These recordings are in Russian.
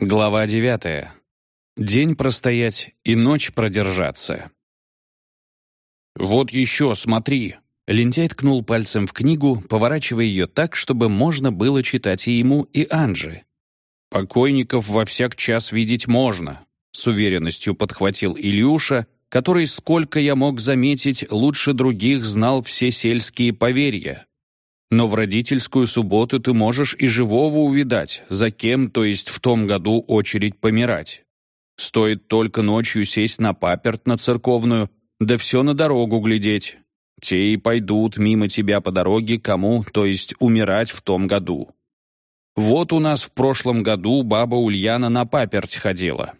Глава девятая. День простоять и ночь продержаться. «Вот еще, смотри!» Лентяй ткнул пальцем в книгу, поворачивая ее так, чтобы можно было читать и ему, и Анже. «Покойников во всяк час видеть можно», — с уверенностью подхватил Илюша, который, сколько я мог заметить, лучше других знал все сельские поверья. Но в родительскую субботу ты можешь и живого увидать, за кем, то есть в том году, очередь помирать. Стоит только ночью сесть на паперт на церковную, да все на дорогу глядеть. Те и пойдут мимо тебя по дороге, кому, то есть умирать в том году. Вот у нас в прошлом году баба Ульяна на паперть ходила.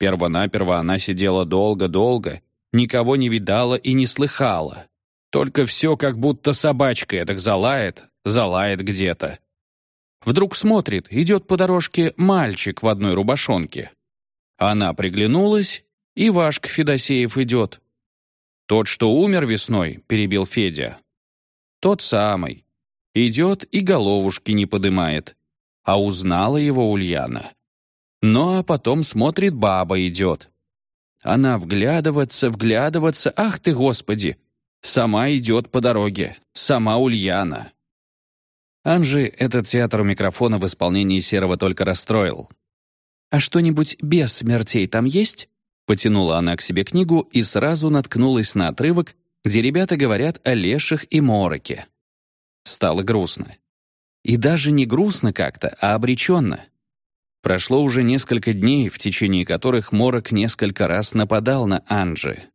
Первонаперво она сидела долго-долго, никого не видала и не слыхала. Только все как будто собачка эдак залает, залает где-то. Вдруг смотрит, идет по дорожке мальчик в одной рубашонке. Она приглянулась, и Вашка Федосеев идет. «Тот, что умер весной», — перебил Федя. «Тот самый. Идет и головушки не подымает. А узнала его Ульяна. Ну а потом смотрит, баба идет. Она вглядываться, вглядываться, ах ты, Господи! Сама идет по дороге. Сама Ульяна. Анжи этот театр у микрофона в исполнении Серого только расстроил. «А что-нибудь без смертей там есть?» Потянула она к себе книгу и сразу наткнулась на отрывок, где ребята говорят о леших и мороке. Стало грустно. И даже не грустно как-то, а обреченно. Прошло уже несколько дней, в течение которых Морок несколько раз нападал на Анжи.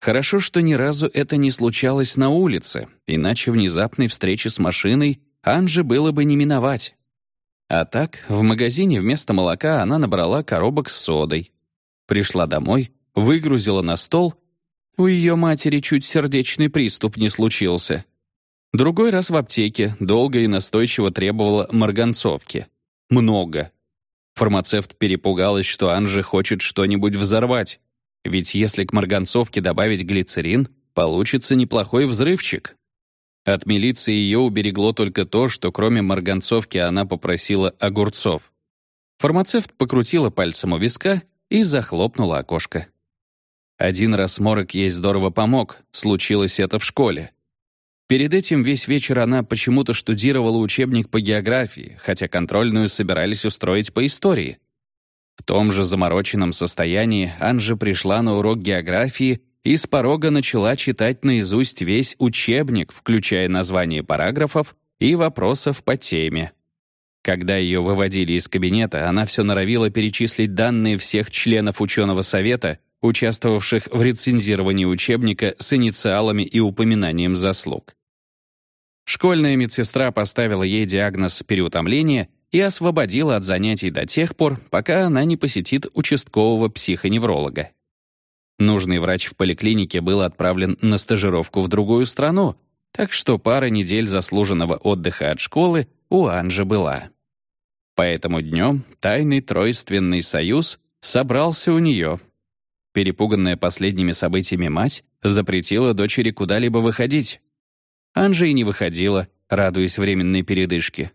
Хорошо, что ни разу это не случалось на улице, иначе внезапной встречи с машиной Анже было бы не миновать. А так, в магазине вместо молока она набрала коробок с содой. Пришла домой, выгрузила на стол. У ее матери чуть сердечный приступ не случился. Другой раз в аптеке долго и настойчиво требовала марганцовки. Много. Фармацевт перепугалась, что Анже хочет что-нибудь взорвать. Ведь если к марганцовке добавить глицерин, получится неплохой взрывчик. От милиции ее уберегло только то, что кроме марганцовки она попросила огурцов. Фармацевт покрутила пальцем у виска и захлопнула окошко. Один раз морок ей здорово помог, случилось это в школе. Перед этим весь вечер она почему-то штудировала учебник по географии, хотя контрольную собирались устроить по истории — в том же замороченном состоянии Анжа пришла на урок географии и с порога начала читать наизусть весь учебник, включая названия параграфов и вопросов по теме. Когда ее выводили из кабинета, она все норовила перечислить данные всех членов ученого совета, участвовавших в рецензировании учебника с инициалами и упоминанием заслуг. Школьная медсестра поставила ей диагноз переутомления и освободила от занятий до тех пор, пока она не посетит участкового психоневролога. Нужный врач в поликлинике был отправлен на стажировку в другую страну, так что пара недель заслуженного отдыха от школы у Анжи была. Поэтому днем тайный тройственный союз собрался у нее. Перепуганная последними событиями мать запретила дочери куда-либо выходить. Анжа и не выходила, радуясь временной передышке.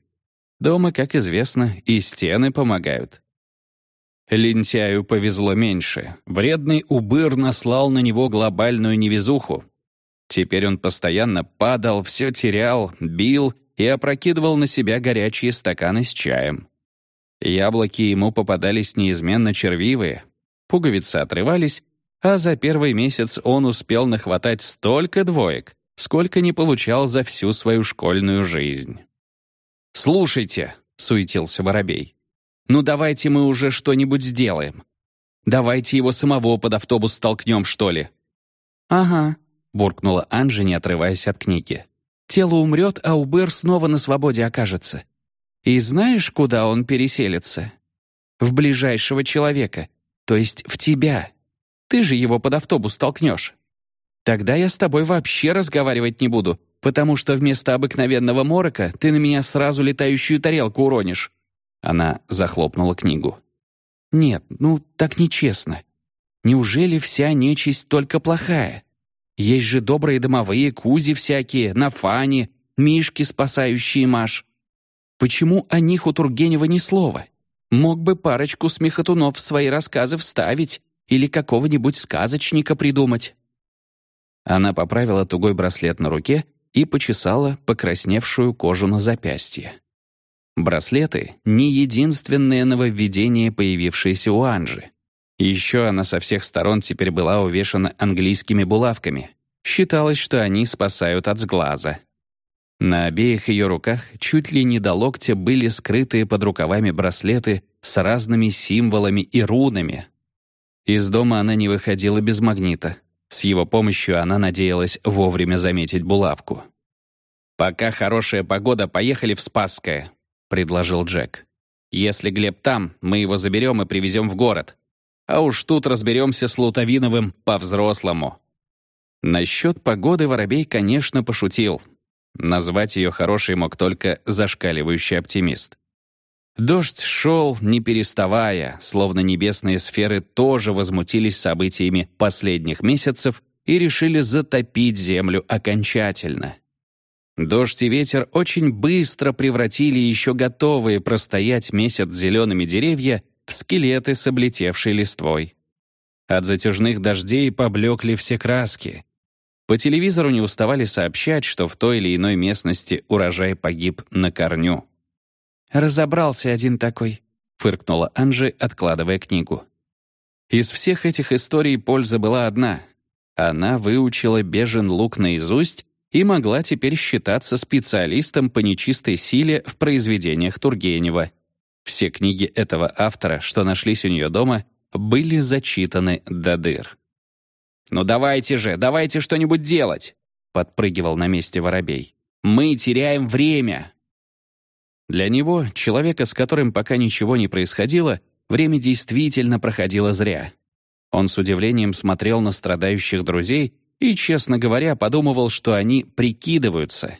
Дома, как известно, и стены помогают. Лентяю повезло меньше. Вредный убыр наслал на него глобальную невезуху. Теперь он постоянно падал, все терял, бил и опрокидывал на себя горячие стаканы с чаем. Яблоки ему попадались неизменно червивые, пуговицы отрывались, а за первый месяц он успел нахватать столько двоек, сколько не получал за всю свою школьную жизнь. «Слушайте», — суетился Воробей, «ну давайте мы уже что-нибудь сделаем. Давайте его самого под автобус толкнем, что ли». «Ага», — буркнула Анжи, не отрываясь от книги. «Тело умрет, а Убер снова на свободе окажется. И знаешь, куда он переселится? В ближайшего человека, то есть в тебя. Ты же его под автобус толкнешь. Тогда я с тобой вообще разговаривать не буду, потому что вместо обыкновенного морока ты на меня сразу летающую тарелку уронишь». Она захлопнула книгу. «Нет, ну так нечестно. Неужели вся нечисть только плохая? Есть же добрые домовые, кузи всякие, нафани, мишки, спасающие Маш. Почему о них у Тургенева ни слова? Мог бы парочку смехотунов в свои рассказы вставить или какого-нибудь сказочника придумать». Она поправила тугой браслет на руке и почесала покрасневшую кожу на запястье. Браслеты — не единственное нововведение, появившееся у Анжи. Еще она со всех сторон теперь была увешана английскими булавками. Считалось, что они спасают от сглаза. На обеих ее руках чуть ли не до локтя были скрытые под рукавами браслеты с разными символами и рунами. Из дома она не выходила без магнита. С его помощью она надеялась вовремя заметить булавку. «Пока хорошая погода, поехали в Спасское», — предложил Джек. «Если Глеб там, мы его заберем и привезем в город. А уж тут разберемся с Лутовиновым по-взрослому». Насчет погоды Воробей, конечно, пошутил. Назвать ее хорошей мог только зашкаливающий оптимист. Дождь шел, не переставая, словно небесные сферы тоже возмутились событиями последних месяцев и решили затопить Землю окончательно. Дождь и ветер очень быстро превратили еще готовые простоять месяц зелеными деревья в скелеты с облетевшей листвой. От затяжных дождей поблекли все краски. По телевизору не уставали сообщать, что в той или иной местности урожай погиб на корню. «Разобрался один такой», — фыркнула Анжи, откладывая книгу. Из всех этих историй польза была одна. Она выучила бежен лук наизусть и могла теперь считаться специалистом по нечистой силе в произведениях Тургенева. Все книги этого автора, что нашлись у нее дома, были зачитаны до дыр. «Ну давайте же, давайте что-нибудь делать!» — подпрыгивал на месте воробей. «Мы теряем время!» Для него, человека, с которым пока ничего не происходило, время действительно проходило зря. Он с удивлением смотрел на страдающих друзей и, честно говоря, подумывал, что они прикидываются.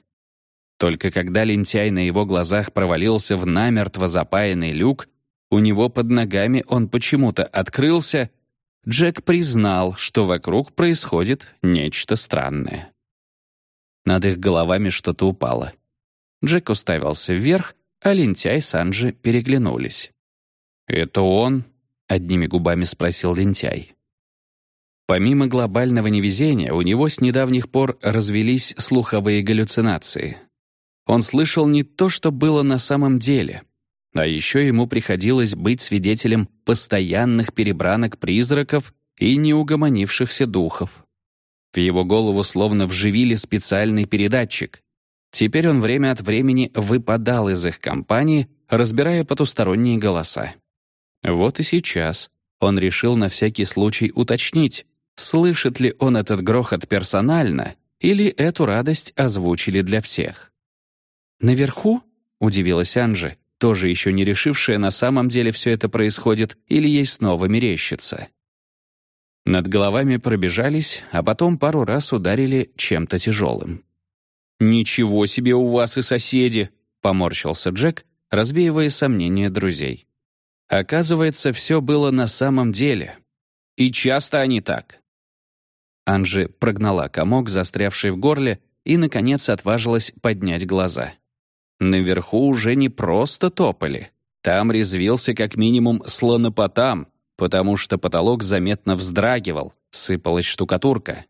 Только когда лентяй на его глазах провалился в намертво запаянный люк, у него под ногами он почему-то открылся, Джек признал, что вокруг происходит нечто странное. Над их головами что-то упало. Джек уставился вверх, а лентяй с Анджи переглянулись. «Это он?» — одними губами спросил лентяй. Помимо глобального невезения, у него с недавних пор развелись слуховые галлюцинации. Он слышал не то, что было на самом деле, а еще ему приходилось быть свидетелем постоянных перебранок призраков и неугомонившихся духов. В его голову словно вживили специальный передатчик, Теперь он время от времени выпадал из их компании, разбирая потусторонние голоса. Вот и сейчас он решил на всякий случай уточнить, слышит ли он этот грохот персонально или эту радость озвучили для всех. «Наверху?» — удивилась Анжи, тоже еще не решившая, на самом деле все это происходит или ей снова мерещится. Над головами пробежались, а потом пару раз ударили чем-то тяжелым. «Ничего себе у вас и соседи!» — поморщился Джек, развеивая сомнения друзей. Оказывается, все было на самом деле. И часто они так. Анжи прогнала комок, застрявший в горле, и, наконец, отважилась поднять глаза. Наверху уже не просто топали. Там резвился как минимум слонопотам, потому что потолок заметно вздрагивал, сыпалась штукатурка.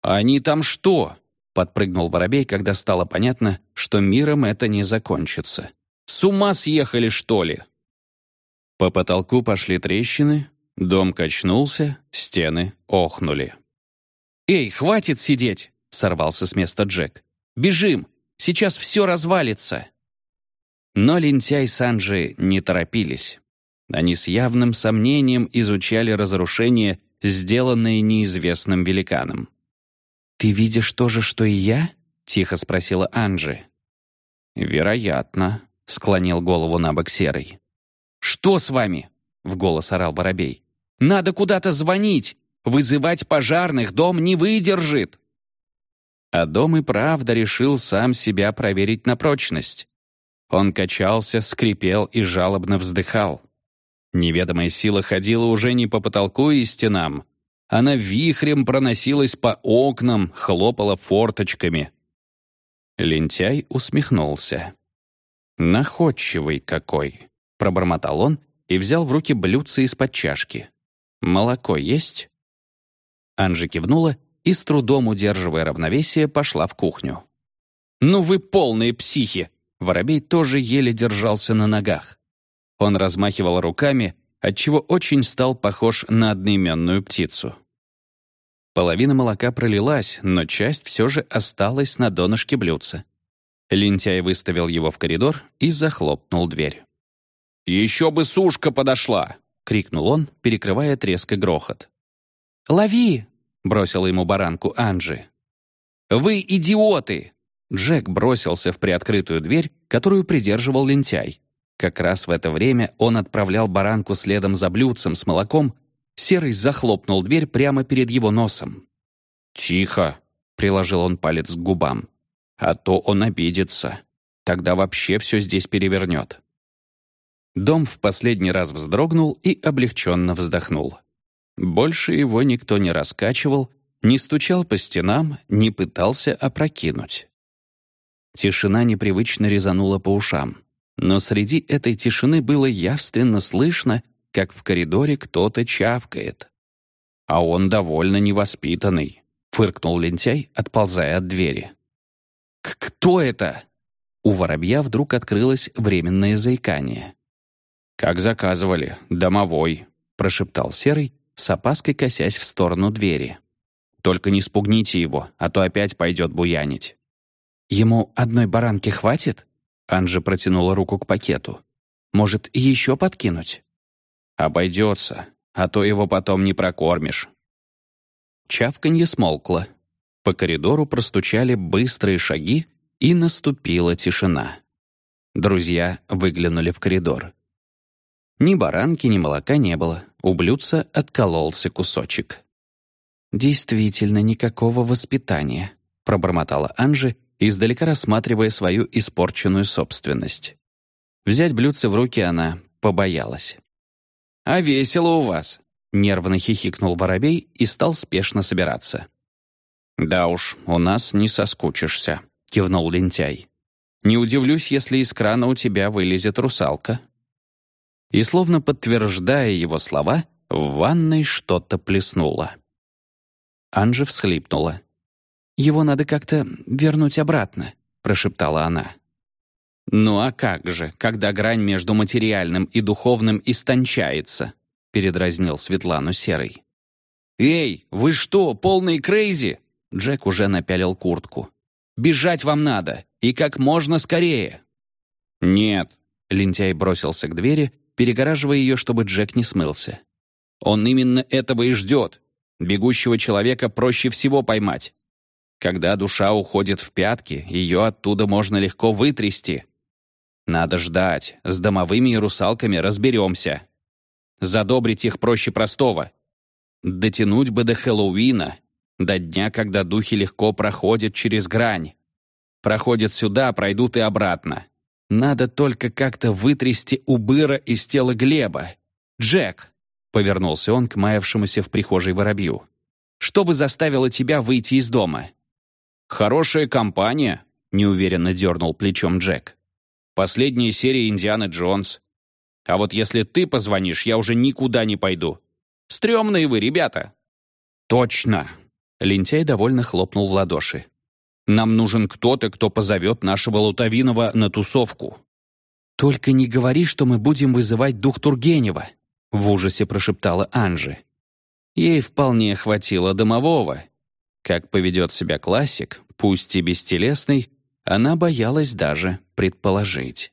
«Они там что, Подпрыгнул воробей, когда стало понятно, что миром это не закончится. «С ума съехали, что ли?» По потолку пошли трещины, дом качнулся, стены охнули. «Эй, хватит сидеть!» — сорвался с места Джек. «Бежим! Сейчас все развалится!» Но лентяй Санджи не торопились. Они с явным сомнением изучали разрушение, сделанное неизвестным великаном. «Ты видишь то же, что и я?» — тихо спросила Анджи. «Вероятно», — склонил голову на бок Серый. «Что с вами?» — в голос орал Воробей. «Надо куда-то звонить! Вызывать пожарных дом не выдержит!» А дом и правда решил сам себя проверить на прочность. Он качался, скрипел и жалобно вздыхал. Неведомая сила ходила уже не по потолку и стенам, она вихрем проносилась по окнам, хлопала форточками. Лентяй усмехнулся. «Находчивый какой!» — пробормотал он и взял в руки блюдце из-под чашки. «Молоко есть?» Анжи кивнула и, с трудом удерживая равновесие, пошла в кухню. «Ну вы полные психи!» Воробей тоже еле держался на ногах. Он размахивал руками, отчего очень стал похож на одноименную птицу. Половина молока пролилась, но часть все же осталась на донышке блюдца. Лентяй выставил его в коридор и захлопнул дверь. «Еще бы сушка подошла!» — крикнул он, перекрывая треск и грохот. «Лови!» — бросила ему баранку Анжи. «Вы идиоты!» Джек бросился в приоткрытую дверь, которую придерживал лентяй. Как раз в это время он отправлял баранку следом за блюдцем с молоком. Серый захлопнул дверь прямо перед его носом. «Тихо!» — приложил он палец к губам. «А то он обидится. Тогда вообще все здесь перевернет». Дом в последний раз вздрогнул и облегченно вздохнул. Больше его никто не раскачивал, не стучал по стенам, не пытался опрокинуть. Тишина непривычно резанула по ушам. Но среди этой тишины было явственно слышно, как в коридоре кто-то чавкает. «А он довольно невоспитанный», — фыркнул лентяй, отползая от двери. «Кто это?» У воробья вдруг открылось временное заикание. «Как заказывали, домовой», — прошептал Серый, с опаской косясь в сторону двери. «Только не спугните его, а то опять пойдет буянить». «Ему одной баранки хватит?» Анжа протянула руку к пакету. «Может, еще подкинуть?» «Обойдется, а то его потом не прокормишь». Чавканье смолкло. По коридору простучали быстрые шаги, и наступила тишина. Друзья выглянули в коридор. Ни баранки, ни молока не было. У блюдца откололся кусочек. «Действительно, никакого воспитания», — пробормотала Анжи, издалека рассматривая свою испорченную собственность. Взять блюдце в руки она побоялась. «А весело у вас», — нервно хихикнул воробей и стал спешно собираться. «Да уж, у нас не соскучишься», — кивнул лентяй. «Не удивлюсь, если из крана у тебя вылезет русалка». И словно подтверждая его слова, в ванной что-то плеснуло. Анжи всхлипнула. «Его надо как-то вернуть обратно», — прошептала она. «Ну а как же, когда грань между материальным и духовным истончается?» — передразнил Светлану Серый. «Эй, вы что, полный крейзи?» Джек уже напялил куртку. «Бежать вам надо, и как можно скорее!» «Нет», — лентяй бросился к двери, перегораживая ее, чтобы Джек не смылся. «Он именно этого и ждет. Бегущего человека проще всего поймать. Когда душа уходит в пятки, ее оттуда можно легко вытрясти. Надо ждать, с домовыми и русалками разберемся. Задобрить их проще простого. Дотянуть бы до Хэллоуина, до дня, когда духи легко проходят через грань. Проходят сюда, пройдут и обратно. Надо только как-то вытрясти убыра из тела Глеба. «Джек!» — повернулся он к маявшемуся в прихожей воробью. «Что бы заставило тебя выйти из дома?» «Хорошая компания», — неуверенно дернул плечом Джек. «Последняя серия Индианы Джонс. А вот если ты позвонишь, я уже никуда не пойду. Стремные вы, ребята». «Точно!» — лентяй довольно хлопнул в ладоши. «Нам нужен кто-то, кто позовет нашего Лутовинова на тусовку». «Только не говори, что мы будем вызывать дух Тургенева», — в ужасе прошептала Анжи. Ей вполне хватило домового, как поведет себя классик, пусть и бестелесный, она боялась даже предположить.